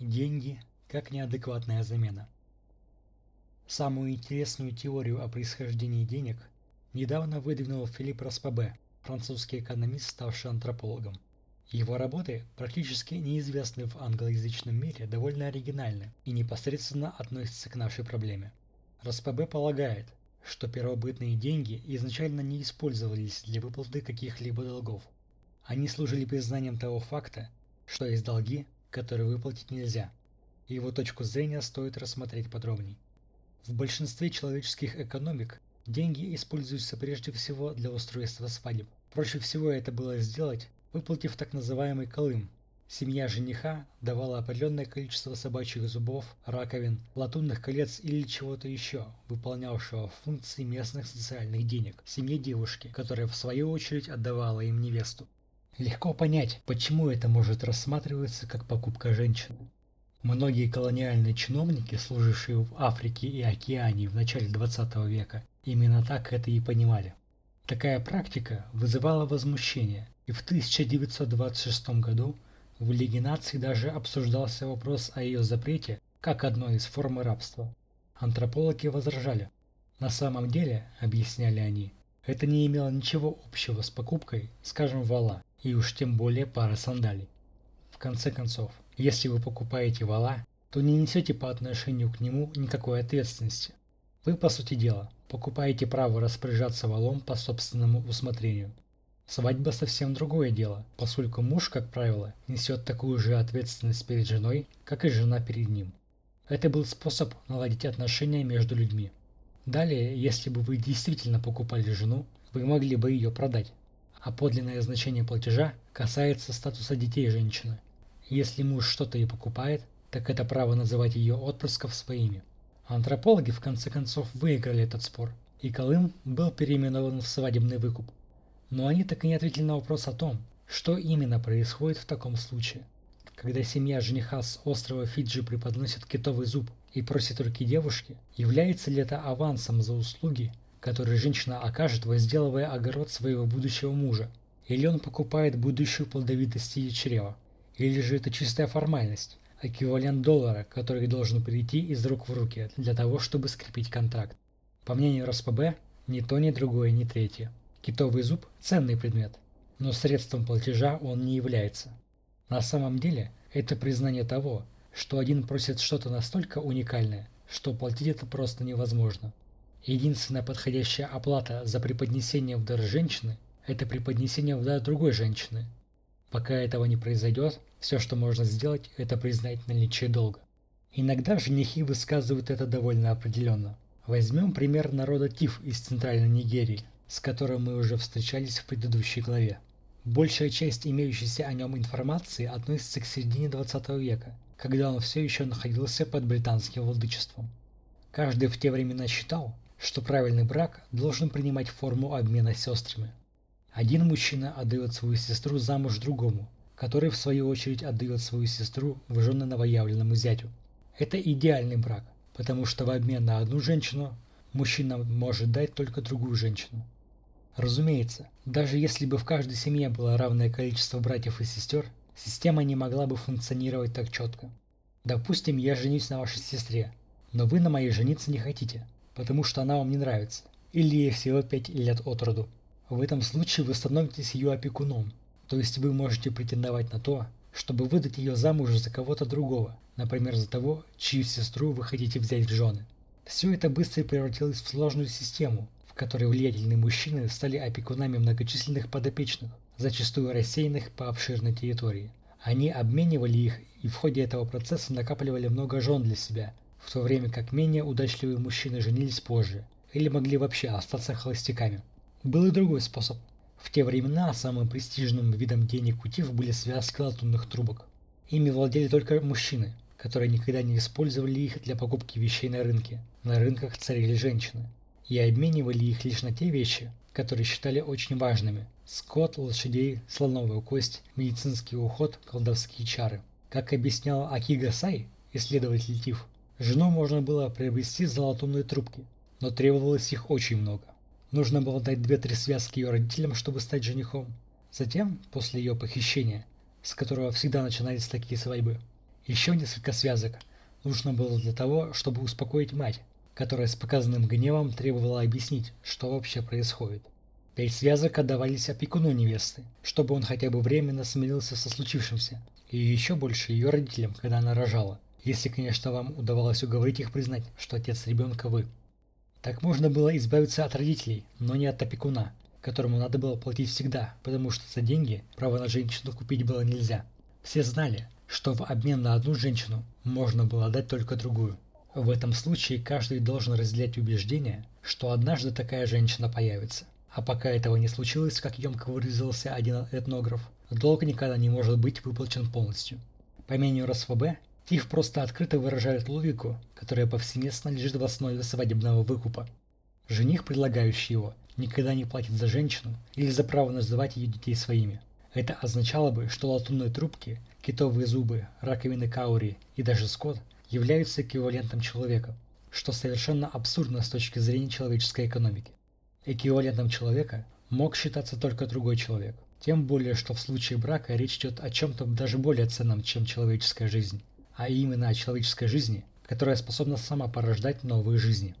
Деньги как неадекватная замена. Самую интересную теорию о происхождении денег недавно выдвинул Филипп Распабе, французский экономист, ставший антропологом. Его работы, практически неизвестны в англоязычном мире, довольно оригинальны и непосредственно относятся к нашей проблеме. Распабе полагает, что первобытные деньги изначально не использовались для выплаты каких-либо долгов. Они служили признанием того факта, что есть долги, которые выплатить нельзя. Его точку зрения стоит рассмотреть подробней. В большинстве человеческих экономик деньги используются прежде всего для устройства свадеб. Проще всего это было сделать, выплатив так называемый колым. Семья жениха давала определенное количество собачьих зубов, раковин, латунных колец или чего-то еще, выполнявшего функции местных социальных денег, семье девушки, которая в свою очередь отдавала им невесту. Легко понять, почему это может рассматриваться как покупка женщины. Многие колониальные чиновники, служившие в Африке и Океании в начале 20 века, именно так это и понимали. Такая практика вызывала возмущение, и в 1926 году в Лиге наций даже обсуждался вопрос о ее запрете как одной из форм рабства. Антропологи возражали. На самом деле, объясняли они, это не имело ничего общего с покупкой, скажем, вала, и уж тем более пара сандалий. В конце концов, если вы покупаете вала, то не несете по отношению к нему никакой ответственности. Вы, по сути дела, покупаете право распоряжаться валом по собственному усмотрению. Свадьба совсем другое дело, поскольку муж, как правило, несет такую же ответственность перед женой, как и жена перед ним. Это был способ наладить отношения между людьми. Далее, если бы вы действительно покупали жену, вы могли бы ее продать а подлинное значение платежа касается статуса детей женщины. Если муж что-то и покупает, так это право называть ее отпрысков своими. Антропологи в конце концов выиграли этот спор, и Колым был переименован в свадебный выкуп. Но они так и не ответили на вопрос о том, что именно происходит в таком случае. Когда семья жениха с острова Фиджи преподносит китовый зуб и просит руки девушки, является ли это авансом за услуги, который женщина окажет, возделывая огород своего будущего мужа. Или он покупает будущую плодовитость ее чрева. Или же это чистая формальность, эквивалент доллара, который должен перейти из рук в руки для того, чтобы скрепить контракт. По мнению РСПБ, ни то, ни другое, ни третье. Китовый зуб – ценный предмет, но средством платежа он не является. На самом деле, это признание того, что один просит что-то настолько уникальное, что платить это просто невозможно. Единственная подходящая оплата за преподнесение в дар женщины – это преподнесение в дар другой женщины. Пока этого не произойдет, все, что можно сделать, это признать наличие долга. Иногда женихи высказывают это довольно определенно. Возьмем пример народа Тиф из Центральной Нигерии, с которым мы уже встречались в предыдущей главе. Большая часть имеющейся о нем информации относится к середине 20 века, когда он все еще находился под британским владычеством. Каждый в те времена считал, что правильный брак должен принимать форму обмена сестрами. Один мужчина отдает свою сестру замуж другому, который в свою очередь отдает свою сестру в жены новоявленному зятю. Это идеальный брак, потому что в обмен на одну женщину мужчина может дать только другую женщину. Разумеется, даже если бы в каждой семье было равное количество братьев и сестер, система не могла бы функционировать так четко. Допустим, я женюсь на вашей сестре, но вы на моей жениться не хотите потому что она вам не нравится, или ей всего 5 лет от роду. В этом случае вы становитесь ее опекуном, то есть вы можете претендовать на то, чтобы выдать ее замуж за кого-то другого, например, за того, чью сестру вы хотите взять в жены. Все это быстро превратилось в сложную систему, в которой влиятельные мужчины стали опекунами многочисленных подопечных, зачастую рассеянных по обширной территории. Они обменивали их и в ходе этого процесса накапливали много жен для себя, в то время как менее удачливые мужчины женились позже или могли вообще остаться холостяками. Был и другой способ. В те времена самым престижным видом денег у ТИФ были связки латунных трубок. Ими владели только мужчины, которые никогда не использовали их для покупки вещей на рынке. На рынках царили женщины. И обменивали их лишь на те вещи, которые считали очень важными. Скот, лошадей, слоновую кость, медицинский уход, колдовские чары. Как объяснял Акига Сай, исследователь ТИФ, Жену можно было приобрести за латунные трубки, но требовалось их очень много. Нужно было дать две-три связки ее родителям, чтобы стать женихом. Затем, после ее похищения, с которого всегда начинались такие свадьбы, Еще несколько связок нужно было для того, чтобы успокоить мать, которая с показанным гневом требовала объяснить, что вообще происходит. Пять связок отдавались опекуну невесты, чтобы он хотя бы временно смирился со случившимся, и еще больше ее родителям, когда она рожала, если, конечно, вам удавалось уговорить их признать, что отец ребенка вы. Так можно было избавиться от родителей, но не от опекуна, которому надо было платить всегда, потому что за деньги право на женщину купить было нельзя. Все знали, что в обмен на одну женщину можно было дать только другую. В этом случае каждый должен разделять убеждение, что однажды такая женщина появится. А пока этого не случилось, как емко выразился один этнограф, долг никогда не может быть выплачен полностью. По мнению РСФБ, ТИФ просто открыто выражает логику, которая повсеместно лежит в основе свадебного выкупа. Жених, предлагающий его, никогда не платит за женщину или за право называть ее детей своими. Это означало бы, что латунные трубки, китовые зубы, раковины каури и даже скот являются эквивалентом человека, что совершенно абсурдно с точки зрения человеческой экономики. Эквивалентом человека мог считаться только другой человек. Тем более, что в случае брака речь идет о чем-то даже более ценном, чем человеческая жизнь, а именно о человеческой жизни, которая способна сама порождать новые жизни.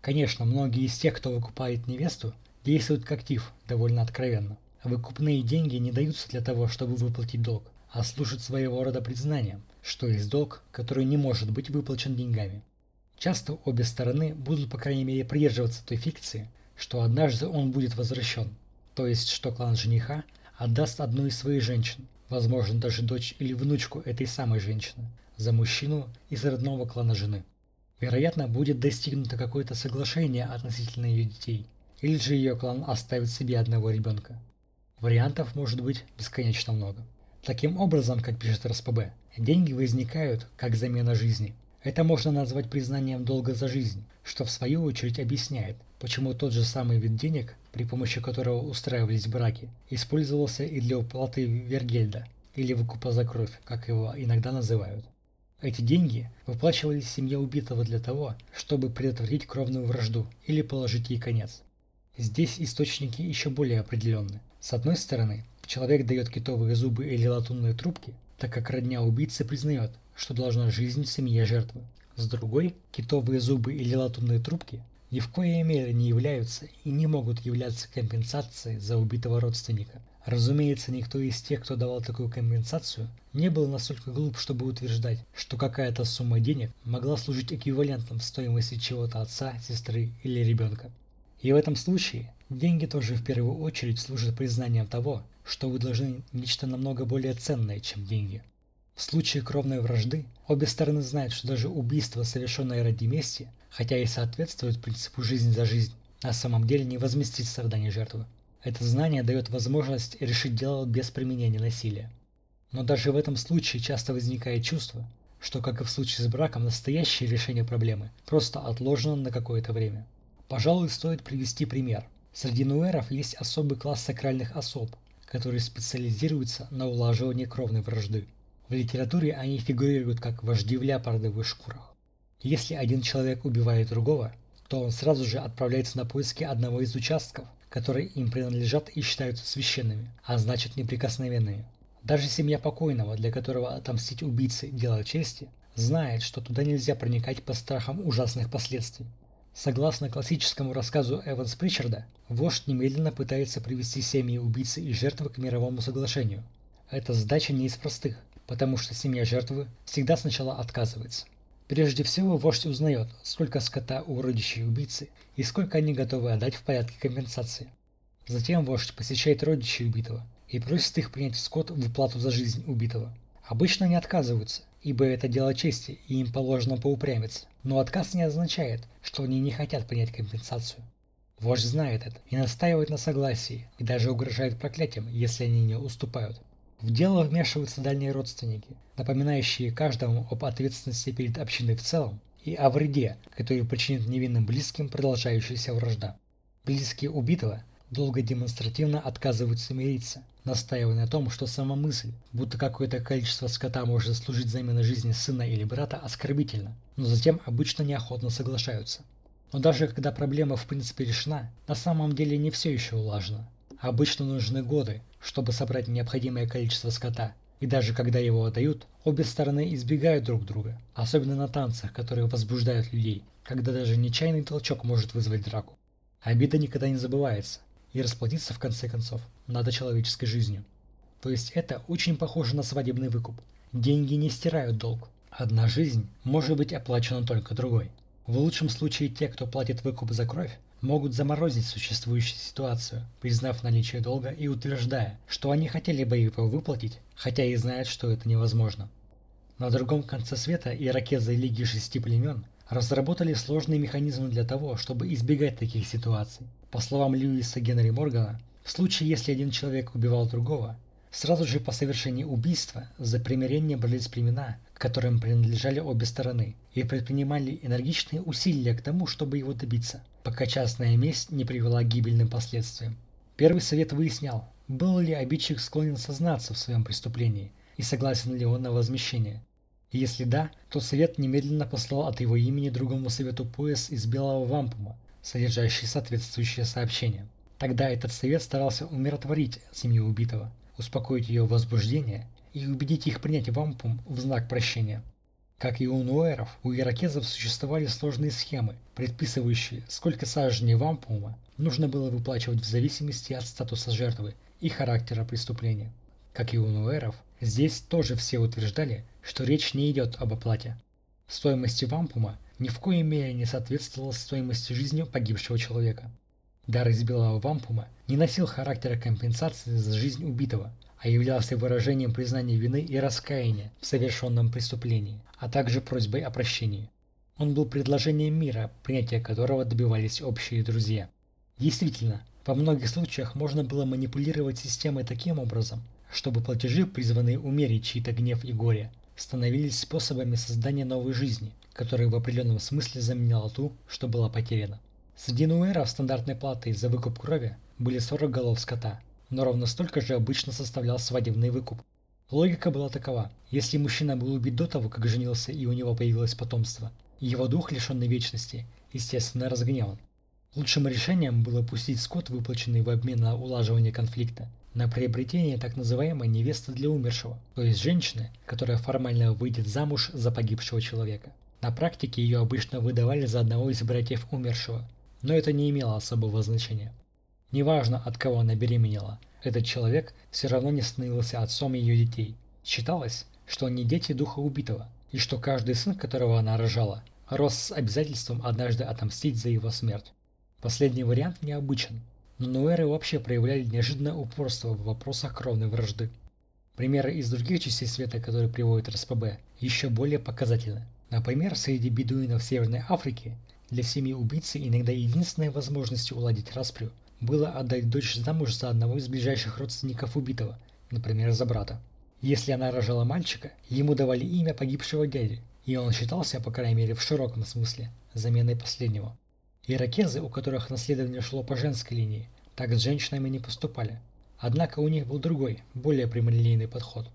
Конечно, многие из тех, кто выкупает невесту, действуют как тиф, довольно откровенно. Выкупные деньги не даются для того, чтобы выплатить долг, а служат своего рода признанием, что есть долг, который не может быть выплачен деньгами. Часто обе стороны будут по крайней мере придерживаться той фикции, что однажды он будет возвращен, то есть что клан жениха отдаст одну из своих женщин, возможно даже дочь или внучку этой самой женщины, за мужчину из родного клана жены. Вероятно, будет достигнуто какое-то соглашение относительно ее детей, или же ее клан оставит себе одного ребенка. Вариантов может быть бесконечно много. Таким образом, как пишет РСПБ, деньги возникают как замена жизни. Это можно назвать признанием долга за жизнь, что в свою очередь объясняет, почему тот же самый вид денег, при помощи которого устраивались браки, использовался и для уплаты вергельда, или выкупа за кровь, как его иногда называют. Эти деньги выплачивались семье убитого для того, чтобы предотвратить кровную вражду или положить ей конец. Здесь источники еще более определенны. С одной стороны, человек дает китовые зубы или латунные трубки, так как родня убийцы признает, что должна жизнь семье жертвы. С другой, китовые зубы или латунные трубки ни в коей мере не являются и не могут являться компенсацией за убитого родственника. Разумеется, никто из тех, кто давал такую компенсацию, не был настолько глуп, чтобы утверждать, что какая-то сумма денег могла служить эквивалентом стоимости чего-то отца, сестры или ребенка. И в этом случае деньги тоже в первую очередь служат признанием того, что вы должны нечто намного более ценное, чем деньги. В случае кровной вражды обе стороны знают, что даже убийство, совершенное ради мести, хотя и соответствует принципу «жизнь за жизнь», на самом деле не возместит страдания жертвы. Это знание дает возможность решить дело без применения насилия. Но даже в этом случае часто возникает чувство, что, как и в случае с браком, настоящее решение проблемы просто отложено на какое-то время. Пожалуй, стоит привести пример. Среди нуэров есть особый класс сакральных особ, которые специализируются на улаживании кровной вражды. В литературе они фигурируют как вожди в леопардовых шкурах. Если один человек убивает другого, то он сразу же отправляется на поиски одного из участков, которые им принадлежат и считаются священными, а значит неприкосновенными. Даже семья покойного, для которого отомстить убийце – дело чести, знает, что туда нельзя проникать по страхам ужасных последствий. Согласно классическому рассказу Эванс Причарда, вождь немедленно пытается привести семьи убийцы и жертвы к мировому соглашению. Эта задача не из простых, потому что семья жертвы всегда сначала отказывается. Прежде всего, вождь узнает, сколько скота у родичей убийцы и сколько они готовы отдать в порядке компенсации. Затем вождь посещает родичей убитого и просит их принять скот в уплату за жизнь убитого. Обычно они отказываются, ибо это дело чести, и им положено поупрямиться. Но отказ не означает, что они не хотят принять компенсацию. Вождь знает это и настаивает на согласии, и даже угрожает проклятием, если они не уступают. В дело вмешиваются дальние родственники, напоминающие каждому об ответственности перед общиной в целом и о вреде, который причинит невинным близким продолжающаяся вражда. Близкие убитого долго демонстративно отказываются мириться, настаивая на том, что сама мысль, будто какое-то количество скота может служить заменой жизни сына или брата, оскорбительна, но затем обычно неохотно соглашаются. Но даже когда проблема в принципе решена, на самом деле не все еще улажено. Обычно нужны годы, чтобы собрать необходимое количество скота, И даже когда его отдают, обе стороны избегают друг друга, особенно на танцах, которые возбуждают людей, когда даже нечаянный толчок может вызвать драку. Обида никогда не забывается, и расплатиться в конце концов надо человеческой жизнью. То есть это очень похоже на свадебный выкуп. Деньги не стирают долг. Одна жизнь может быть оплачена только другой. В лучшем случае те, кто платит выкуп за кровь, могут заморозить существующую ситуацию, признав наличие долга и утверждая, что они хотели бы его выплатить, хотя и знают, что это невозможно. На другом конце света иракезы Лиги Шести Племен разработали сложный механизм для того, чтобы избегать таких ситуаций. По словам Льюиса Генри Моргана, в случае, если один человек убивал другого, сразу же по совершении убийства за примирение брались племена, которым принадлежали обе стороны, и предпринимали энергичные усилия к тому, чтобы его добиться – пока частная месть не привела к гибельным последствиям. Первый совет выяснял, был ли обидчик склонен сознаться в своем преступлении и согласен ли он на возмещение. Если да, то совет немедленно послал от его имени другому совету пояс из белого вампума, содержащий соответствующее сообщение. Тогда этот совет старался умиротворить семью убитого, успокоить ее возбуждение и убедить их принять вампум в знак прощения. Как и у нуэров, у иракезов существовали сложные схемы, предписывающие, сколько саженей вампума нужно было выплачивать в зависимости от статуса жертвы и характера преступления. Как и у нуэров, здесь тоже все утверждали, что речь не идет об оплате. Стоимость вампума ни в коей мере не соответствовала стоимости жизни погибшего человека. Дар из белого вампума не носил характера компенсации за жизнь убитого, а являлся выражением признания вины и раскаяния в совершенном преступлении, а также просьбой о прощении. Он был предложением мира, принятия которого добивались общие друзья. Действительно, во многих случаях можно было манипулировать системой таким образом, чтобы платежи, призванные умерить чьи-то гнев и горе, становились способами создания новой жизни, которая в определенном смысле заменяла ту, что была потеряна. Среди нуэров стандартной платой за выкуп крови были 40 голов скота, но ровно столько же обычно составлял свадебный выкуп. Логика была такова. Если мужчина был убит до того, как женился и у него появилось потомство, его дух, лишенный вечности, естественно разгневан. Лучшим решением было пустить скот, выплаченный в обмен на улаживание конфликта, на приобретение так называемой невесты для умершего, то есть женщины, которая формально выйдет замуж за погибшего человека. На практике ее обычно выдавали за одного из братьев умершего, но это не имело особого значения. Неважно, от кого она беременела, этот человек все равно не становился отцом ее детей. Считалось, что они дети духа убитого, и что каждый сын, которого она рожала, рос с обязательством однажды отомстить за его смерть. Последний вариант необычен, но нуэры вообще проявляли неожиданное упорство в вопросах кровной вражды. Примеры из других частей света, которые приводят РСПБ, еще более показательны. Например, среди бедуинов Северной Африки для семьи убийцы иногда единственной возможностью уладить распрю было отдать дочь замуж за одного из ближайших родственников убитого, например, за брата. Если она рожала мальчика, ему давали имя погибшего дяди, и он считался, по крайней мере в широком смысле, заменой последнего. Иракезы, у которых наследование шло по женской линии, так с женщинами не поступали. Однако у них был другой, более прямолинейный подход.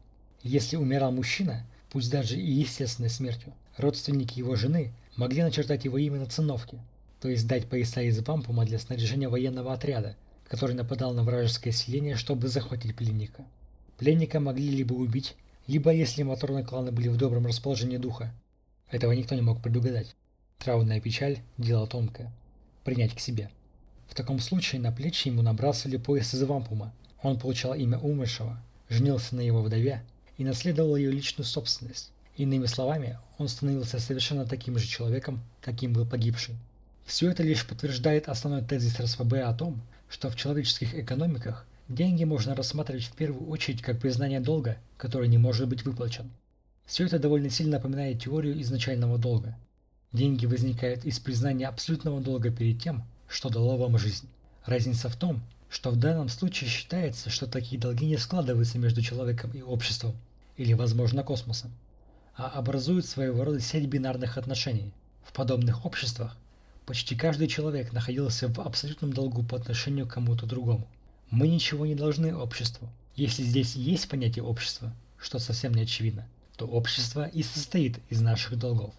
Если умирал мужчина, пусть даже и естественной смертью, родственники его жены могли начертать его имя на циновке, то есть дать пояса из вампума для снаряжения военного отряда, который нападал на вражеское селение, чтобы захватить пленника. Пленника могли либо убить, либо, если моторные кланы были в добром расположении духа. Этого никто не мог предугадать. Травная печаль – дело тонкое. Принять к себе. В таком случае на плечи ему набрасывали пояс из вампума. Он получал имя умершего, женился на его вдове и наследовал ее личную собственность. Иными словами, он становился совершенно таким же человеком, каким был погибший. Все это лишь подтверждает основной тезис РСФБ о том, что в человеческих экономиках деньги можно рассматривать в первую очередь как признание долга, который не может быть выплачен. Все это довольно сильно напоминает теорию изначального долга. Деньги возникают из признания абсолютного долга перед тем, что дало вам жизнь. Разница в том, что в данном случае считается, что такие долги не складываются между человеком и обществом, или, возможно, космосом, а образуют своего рода сеть бинарных отношений. В подобных обществах Почти каждый человек находился в абсолютном долгу по отношению к кому-то другому. Мы ничего не должны обществу. Если здесь есть понятие общества, что совсем не очевидно, то общество и состоит из наших долгов.